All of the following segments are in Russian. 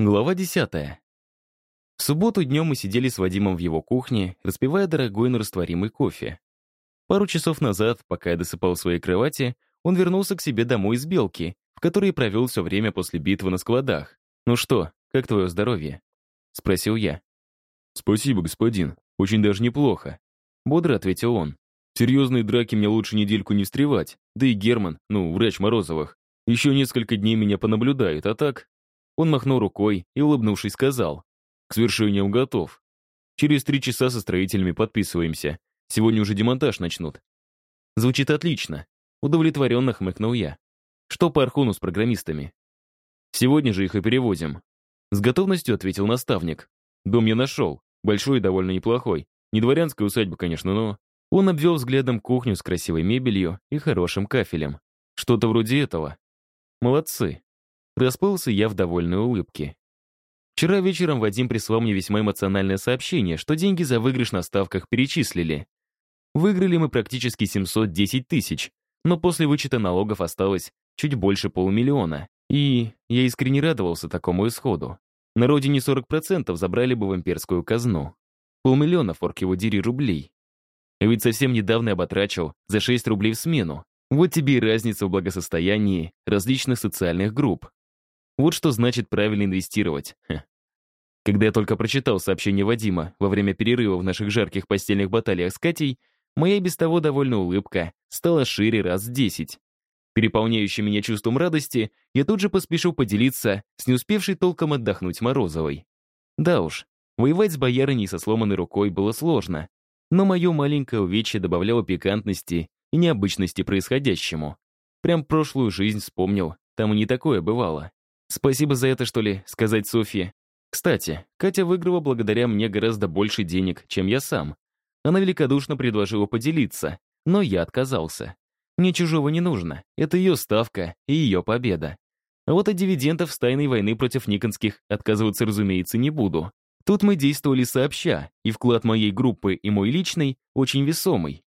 Глава 10. В субботу днем мы сидели с Вадимом в его кухне, распивая дорогой, но растворимый кофе. Пару часов назад, пока я досыпал в своей кровати, он вернулся к себе домой из Белки, в которой провел все время после битвы на складах. «Ну что, как твое здоровье?» — спросил я. «Спасибо, господин. Очень даже неплохо», — бодро ответил он. «В серьезные драки мне лучше недельку не встревать. Да и Герман, ну, врач Морозовых, еще несколько дней меня понаблюдает, а так он махнул рукой и, улыбнувшись, сказал. «К свершению готов. Через три часа со строителями подписываемся. Сегодня уже демонтаж начнут». «Звучит отлично», — удовлетворенно хмыкнул я. «Что по Архуну с программистами?» «Сегодня же их и перевозим». С готовностью ответил наставник. «Дом я нашел. Большой и довольно неплохой. Не дворянская усадьба, конечно, но...» Он обвел взглядом кухню с красивой мебелью и хорошим кафелем. Что-то вроде этого. Молодцы. Расплылся я в довольной улыбке. Вчера вечером Вадим прислал мне весьма эмоциональное сообщение, что деньги за выигрыш на ставках перечислили. Выиграли мы практически 710 тысяч, но после вычета налогов осталось чуть больше полумиллиона. И я искренне радовался такому исходу. На родине 40% забрали бы в имперскую казну. Полмиллиона, форк его дери, рублей. Ведь совсем недавно я оботрачил за 6 рублей в смену. Вот тебе и разница в благосостоянии различных социальных групп. Вот что значит правильно инвестировать. Ха. Когда я только прочитал сообщение Вадима во время перерыва в наших жарких постельных баталиях с Катей, моя без того довольная улыбка стала шире раз в десять. Переполняющим меня чувством радости, я тут же поспешил поделиться с не успевшей толком отдохнуть Морозовой. Да уж, воевать с боярыней со сломанной рукой было сложно, но мое маленькое увечье добавляло пикантности и необычности происходящему. Прям прошлую жизнь вспомнил, там и не такое бывало. Спасибо за это, что ли, сказать Софье. Кстати, Катя выиграла благодаря мне гораздо больше денег, чем я сам. Она великодушно предложила поделиться, но я отказался. Мне чужого не нужно, это ее ставка и ее победа. А вот от дивидендов с тайной войны против Никонских отказываться, разумеется, не буду. Тут мы действовали сообща, и вклад моей группы и мой личный очень весомый.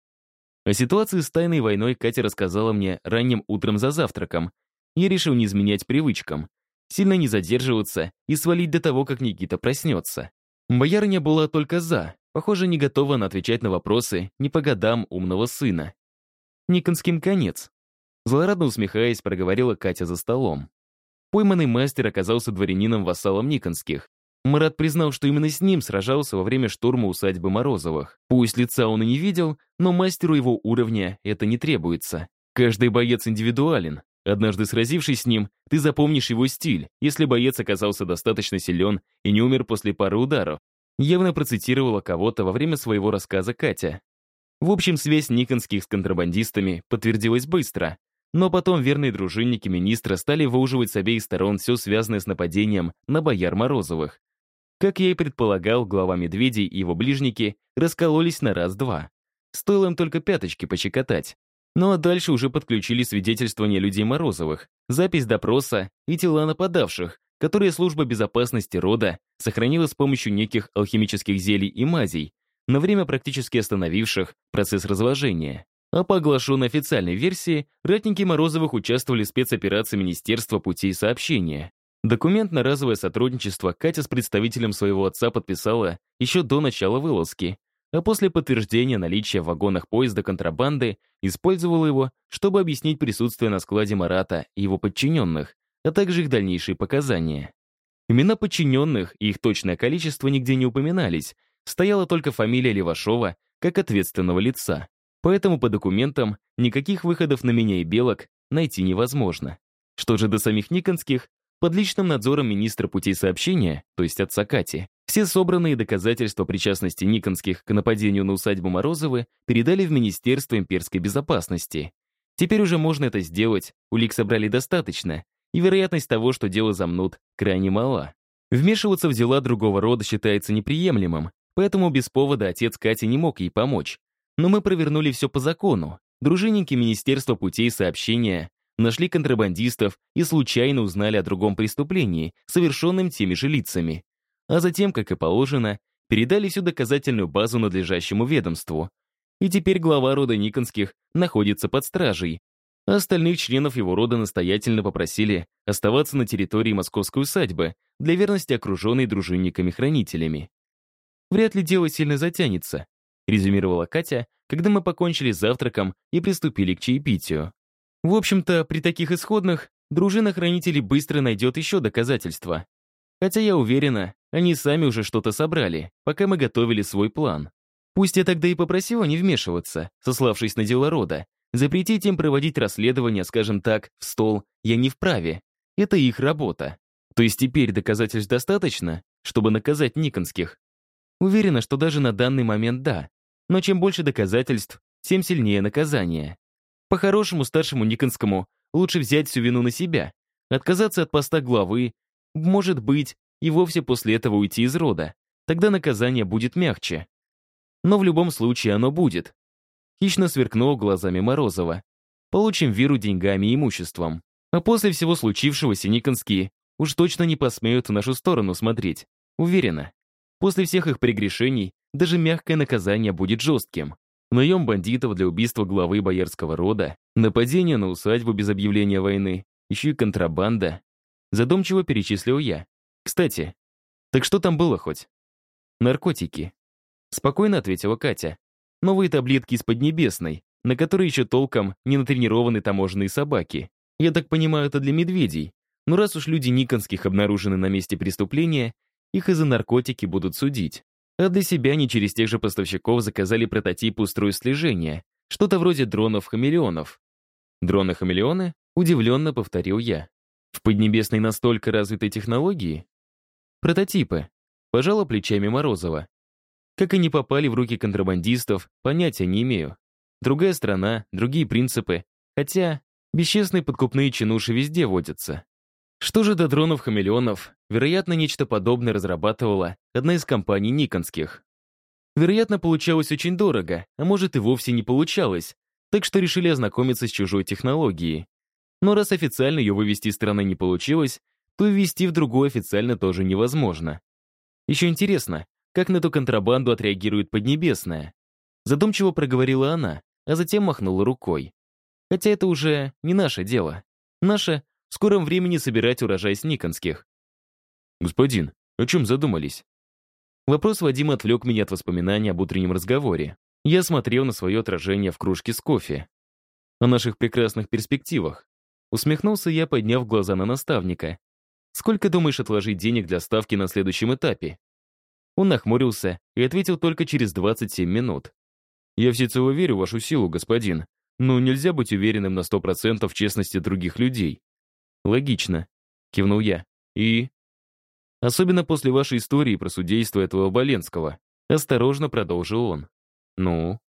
О ситуации с тайной войной Катя рассказала мне ранним утром за завтраком. Я решил не изменять привычкам сильно не задерживаться и свалить до того, как Никита проснется. Боярыня была только «за», похоже, не готова на отвечать на вопросы не по годам умного сына. Никонским конец. Злорадно усмехаясь, проговорила Катя за столом. Пойманный мастер оказался дворянином-вассалом Никонских. Марат признал, что именно с ним сражался во время штурма усадьбы Морозовых. Пусть лица он и не видел, но мастеру его уровня это не требуется. Каждый боец индивидуален, Однажды сразившись с ним, ты запомнишь его стиль, если боец оказался достаточно силен и не умер после пары ударов. Явно процитировала кого-то во время своего рассказа Катя. В общем, связь Никонских с контрабандистами подтвердилась быстро, но потом верные дружинники министра стали выуживать с обеих сторон все связанное с нападением на бояр Морозовых. Как я и предполагал, глава Медведей и его ближники раскололись на раз-два. Стоило им только пяточки пощекотать. Ну а дальше уже подключили свидетельствование людей Морозовых, запись допроса и тела нападавших, которые служба безопасности рода сохранила с помощью неких алхимических зелий и мазей, на время практически остановивших процесс разложения. А по оглашенной официальной версии, ратники Морозовых участвовали в спецоперации Министерства путей сообщения. Документ на разовое сотрудничество Катя с представителем своего отца подписала еще до начала вылазки, а после подтверждения наличия в вагонах поезда контрабанды использовал его, чтобы объяснить присутствие на складе Марата и его подчиненных, а также их дальнейшие показания. Имена подчиненных и их точное количество нигде не упоминались, стояла только фамилия Левашова как ответственного лица. Поэтому по документам никаких выходов на меня и Белок найти невозможно. Что же до самих Никонских, под личным надзором министра путей сообщения, то есть отца Кати, все собранные доказательства причастности Никонских к нападению на усадьбу Морозовы передали в Министерство имперской безопасности. Теперь уже можно это сделать, улик собрали достаточно, и вероятность того, что дело замнут, крайне мала. Вмешиваться в дела другого рода считается неприемлемым, поэтому без повода отец Кати не мог ей помочь. Но мы провернули все по закону. Дружинники Министерства путей сообщения нашли контрабандистов и случайно узнали о другом преступлении, совершенном теми же лицами а затем, как и положено, передали всю доказательную базу надлежащему ведомству. И теперь глава рода Никонских находится под стражей. остальных членов его рода настоятельно попросили оставаться на территории московской усадьбы для верности окруженной дружинниками-хранителями. «Вряд ли дело сильно затянется», резюмировала Катя, когда мы покончили с завтраком и приступили к чаепитию. В общем-то, при таких исходных дружина хранителей быстро найдет еще доказательства. Хотя я уверена, они сами уже что-то собрали, пока мы готовили свой план. Пусть я тогда и попросила не вмешиваться, сославшись на дела рода. Запретить им проводить расследование, скажем так, в стол, я не вправе. Это их работа. То есть теперь доказательств достаточно, чтобы наказать Никонских? Уверена, что даже на данный момент да. Но чем больше доказательств, тем сильнее наказание. По-хорошему старшему Никонскому лучше взять всю вину на себя, отказаться от поста главы, может быть, и вовсе после этого уйти из рода. Тогда наказание будет мягче. Но в любом случае оно будет. Хищно сверкнул глазами Морозова. Получим Виру деньгами и имуществом. А после всего случившегося Никонские уж точно не посмеют в нашу сторону смотреть. Уверена. После всех их прегрешений даже мягкое наказание будет жестким. Наем бандитов для убийства главы боярского рода, нападение на усадьбу без объявления войны, еще и контрабанда. Задумчиво перечислил я. Кстати, так что там было хоть? Наркотики. Спокойно ответила Катя. Новые таблетки из Поднебесной, на которые еще толком не натренированы таможенные собаки. Я так понимаю, это для медведей. Но раз уж люди Никонских обнаружены на месте преступления, их из-за наркотики будут судить. А для себя они через тех же поставщиков заказали прототип устройств слежения, что-то вроде дронов-хамелеонов. Дроны-хамелеоны? Удивленно повторил я. В Поднебесной настолько развитой технологии? Прототипы. Пожала плечами Морозова. Как они попали в руки контрабандистов, понятия не имею. Другая страна, другие принципы. Хотя бесчестные подкупные чинуши везде водятся. Что же до дронов-хамелеонов, вероятно, нечто подобное разрабатывала одна из компаний никонских. Вероятно, получалось очень дорого, а может и вовсе не получалось, так что решили ознакомиться с чужой технологией. Но раз официально ее вывести из страны не получилось, то ввести в другую официально тоже невозможно. Еще интересно, как на эту контрабанду отреагирует Поднебесная. Задумчиво проговорила она, а затем махнула рукой. Хотя это уже не наше дело. Наше в скором времени собирать урожай с Никонских. «Господин, о чем задумались?» Вопрос Вадима отвлек меня от воспоминаний об утреннем разговоре. Я смотрел на свое отражение в кружке с кофе. О наших прекрасных перспективах. Усмехнулся я, подняв глаза на наставника. «Сколько думаешь отложить денег для ставки на следующем этапе?» Он нахмурился и ответил только через 27 минут. «Я всецело верю в вашу силу, господин, но нельзя быть уверенным на 100% в честности других людей. «Логично», — кивнул я. «И?» «Особенно после вашей истории про судейство этого Боленского», — осторожно продолжил он. «Ну?»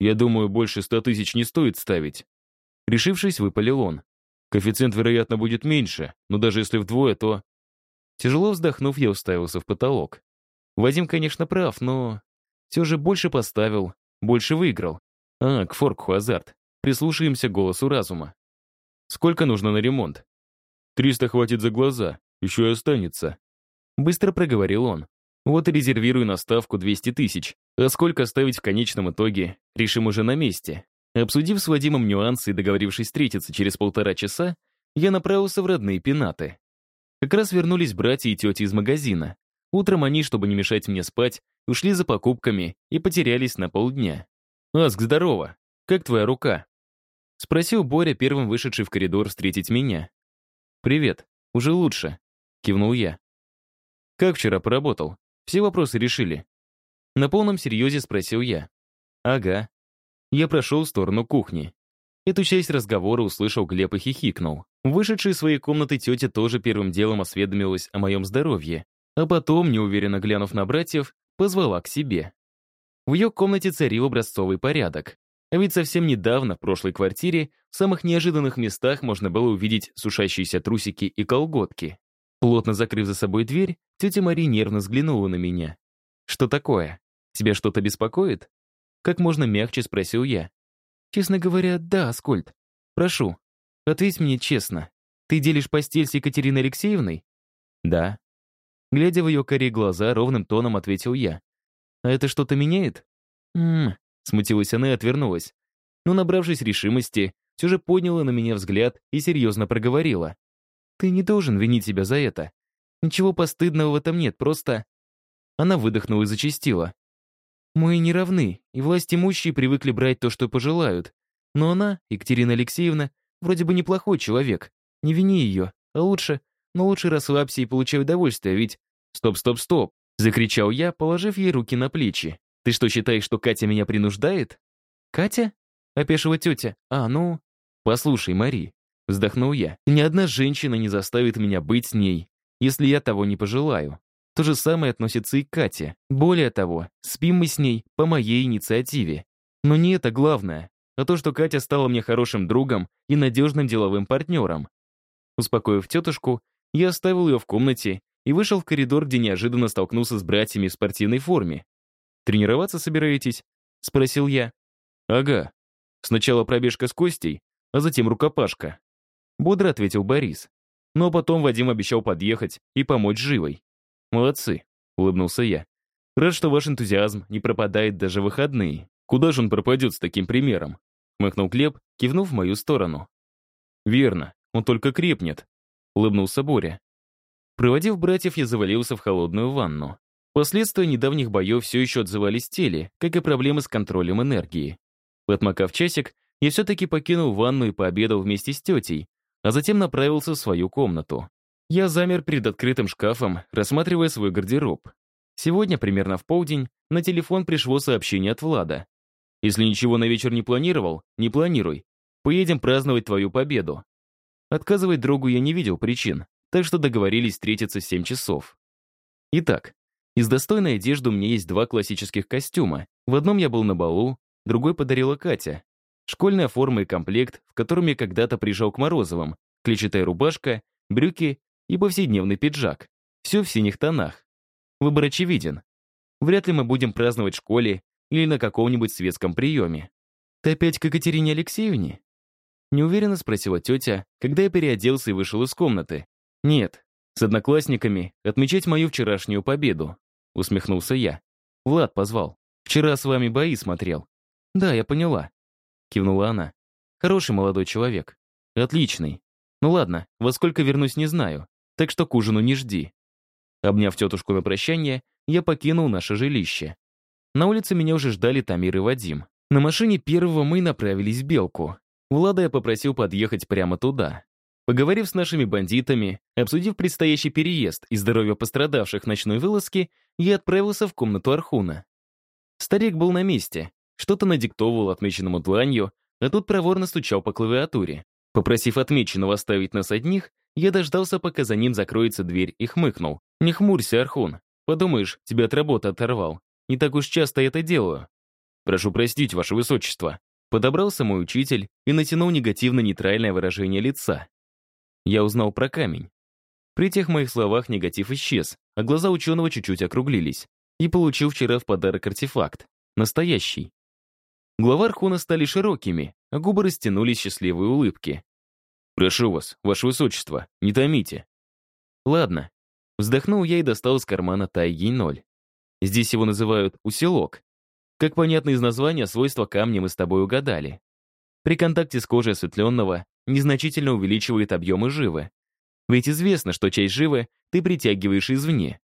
«Я думаю, больше ста тысяч не стоит ставить». Решившись, выпалил он. «Коэффициент, вероятно, будет меньше, но даже если вдвое, то...» Тяжело вздохнув, я уставился в потолок. Вадим, конечно, прав, но... Все же больше поставил, больше выиграл. А, к форкху азарт. Прислушаемся голосу разума. Сколько нужно на ремонт? Триста хватит за глаза, еще и останется. Быстро проговорил он. Вот и резервирую на ставку 200 тысяч. А сколько ставить в конечном итоге, решим уже на месте. Обсудив с Вадимом нюансы и договорившись встретиться через полтора часа, я направился в родные пенаты. Как раз вернулись братья и тети из магазина. Утром они, чтобы не мешать мне спать, ушли за покупками и потерялись на полдня. «Аск, здорово! Как твоя рука?» Спросил Боря, первым вышедший в коридор встретить меня. «Привет. Уже лучше», — кивнул я. «Как вчера поработал? Все вопросы решили?» На полном серьезе спросил я. «Ага». Я прошел в сторону кухни. Эту часть разговора услышал Глеб и хихикнул. Вышедшая из своей комнаты тетя тоже первым делом осведомилась о моем здоровье, а потом, неуверенно глянув на братьев, позвала к себе. В ее комнате царил образцовый порядок. А ведь совсем недавно в прошлой квартире в самых неожиданных местах можно было увидеть сушащиеся трусики и колготки. Плотно закрыв за собой дверь, тетя Мари нервно взглянула на меня. «Что такое? Тебя что-то беспокоит?» Как можно мягче спросил я. «Честно говоря, да, Аскольд. Прошу, ответь мне честно. Ты делишь постель с Екатериной Алексеевной?» «Да». Глядя в ее коре глаза, ровным тоном ответил я. «А это что-то меняет?» «Ммм, Смутилась она и отвернулась. Но, набравшись решимости, все же подняла на меня взгляд и серьезно проговорила. «Ты не должен винить себя за это. Ничего постыдного в этом нет, просто...» Она выдохнула и зачастила. «Мы не равны, и власть имущие привыкли брать то, что пожелают. Но она, Екатерина Алексеевна, вроде бы неплохой человек. Не вини ее, а лучше... Но лучше расслабься и получай удовольствие, ведь... Стоп, стоп, стоп! Закричал я, положив ей руки на плечи. Ты что, считаешь, что Катя меня принуждает? Катя? Опешила тетя. А, ну... Послушай, Мари. Вздохнул я. Ни одна женщина не заставит меня быть с ней, если я того не пожелаю. То же самое относится и к Кате. Более того, спим мы с ней по моей инициативе. Но не это главное, а то, что Катя стала мне хорошим другом и надежным деловым партнером. Успокоив тетушку, я оставил ее в комнате и вышел в коридор, где неожиданно столкнулся с братьями в спортивной форме. «Тренироваться собираетесь?» — спросил я. «Ага. Сначала пробежка с Костей, а затем рукопашка». Бодро ответил Борис. Но потом Вадим обещал подъехать и помочь живой. «Молодцы», — улыбнулся я. «Рад, что ваш энтузиазм не пропадает даже в выходные. Куда же он пропадет с таким примером?» Махнул Глеб, кивнув в мою сторону. «Верно, он только крепнет», — улыбнулся Боря. Проводив братьев, я завалился в холодную ванну. Последствия недавних боев все еще отзывались в теле, как и проблемы с контролем энергии. Отмокав часик, я все-таки покинул ванну и пообедал вместе с тетей, а затем направился в свою комнату. Я замер перед открытым шкафом, рассматривая свой гардероб. Сегодня, примерно в полдень, на телефон пришло сообщение от Влада. «Если ничего на вечер не планировал, не планируй. Поедем праздновать твою победу». Отказывать другу я не видел причин, так что договорились встретиться в 7 часов. Итак, из достойной одежды у меня есть два классических костюма. В одном я был на балу, другой подарила Катя. Школьная форма и комплект, в котором я когда-то приезжал к Морозовым, клетчатая рубашка, брюки и повседневный пиджак. Все в синих тонах. Выбор очевиден. Вряд ли мы будем праздновать в школе или на каком-нибудь светском приеме. «Ты опять к Екатерине Алексеевне?» Неуверенно спросила тетя, когда я переоделся и вышел из комнаты. «Нет, с одноклассниками отмечать мою вчерашнюю победу», усмехнулся я. «Влад позвал. Вчера с вами бои смотрел». «Да, я поняла», кивнула она. «Хороший молодой человек. Отличный. Ну ладно, во сколько вернусь, не знаю, так что к ужину не жди». Обняв тетушку на прощание, я покинул наше жилище. На улице меня уже ждали Тамир и Вадим. На машине первого мы направились в Белку. Влада я попросил подъехать прямо туда. Поговорив с нашими бандитами, обсудив предстоящий переезд и здоровье пострадавших ночной вылазки, я отправился в комнату Архуна. Старик был на месте, что-то надиктовывал отмеченному дланью, а тут проворно стучал по клавиатуре. Попросив отмеченного оставить нас одних, я дождался, пока за ним закроется дверь, и хмыкнул. «Не хмурься, Архун. Подумаешь, тебя от работы оторвал. Не так уж часто это делаю». «Прошу простить, ваше высочество». Подобрался мой учитель и натянул негативно-нейтральное выражение лица. Я узнал про камень. При тех моих словах негатив исчез, а глаза ученого чуть-чуть округлились. И получил вчера в подарок артефакт. Настоящий. Глава Архона стали широкими, а губы растянулись счастливые улыбки. «Прошу вас, ваше высочество, не томите». «Ладно». Вздохнул я и достал из кармана тайги ноль. Здесь его называют усилок. Как понятно из названия, свойства камня мы с тобой угадали. При контакте с кожей осветленного незначительно увеличивает объемы живы. Ведь известно, что часть живы ты притягиваешь извне.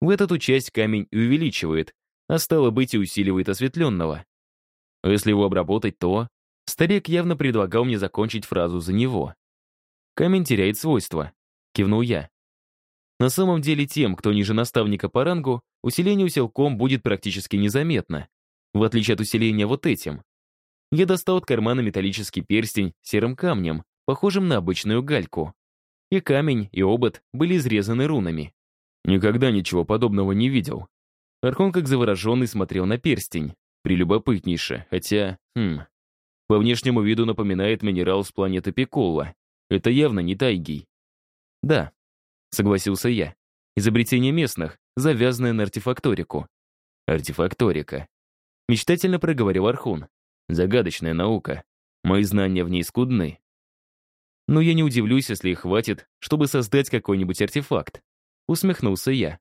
В эту часть камень увеличивает, а стало быть и усиливает осветленного. Если его обработать, то... Старик явно предлагал мне закончить фразу за него. «Камень теряет свойства», — кивнул я. На самом деле тем, кто ниже наставника по рангу, усиление усилком будет практически незаметно, в отличие от усиления вот этим. Я достал от кармана металлический перстень серым камнем, похожим на обычную гальку. И камень, и обод были изрезаны рунами. Никогда ничего подобного не видел. Архон как завороженный смотрел на перстень. Прелюбопытнейше, хотя... Хм... По внешнему виду напоминает минерал с планеты Пиколла. Это явно не тайгий. Да, согласился я. Изобретение местных, завязанное на артефакторику. Артефакторика. Мечтательно проговорил Архун. Загадочная наука. Мои знания в ней скудны. Но я не удивлюсь, если их хватит, чтобы создать какой-нибудь артефакт. Усмехнулся я.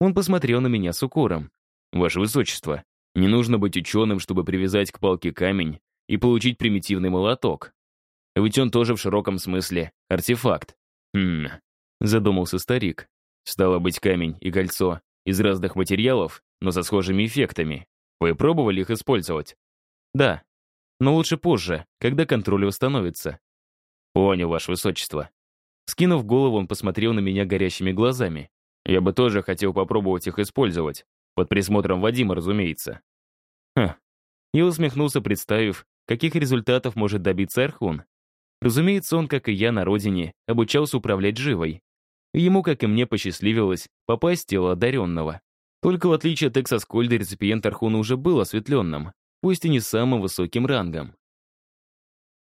Он посмотрел на меня с укором. «Ваше Высочество, не нужно быть ученым, чтобы привязать к палке камень и получить примитивный молоток. Ведь он тоже в широком смысле артефакт. Хм, задумался старик. Стало быть, камень и кольцо из разных материалов, но со схожими эффектами. Вы пробовали их использовать? Да, но лучше позже, когда контроль восстановится. Понял, ваше высочество. Скинув голову, он посмотрел на меня горящими глазами. Я бы тоже хотел попробовать их использовать. Под присмотром Вадима, разумеется. Хм. Я усмехнулся, представив, каких результатов может добиться Архун. Разумеется, он, как и я на родине, обучался управлять живой. Ему, как и мне, посчастливилось попасть в тело одаренного. Только в отличие от Эксоскольда, реципиент Архуна уже был осветленным, пусть и не самым высоким рангом.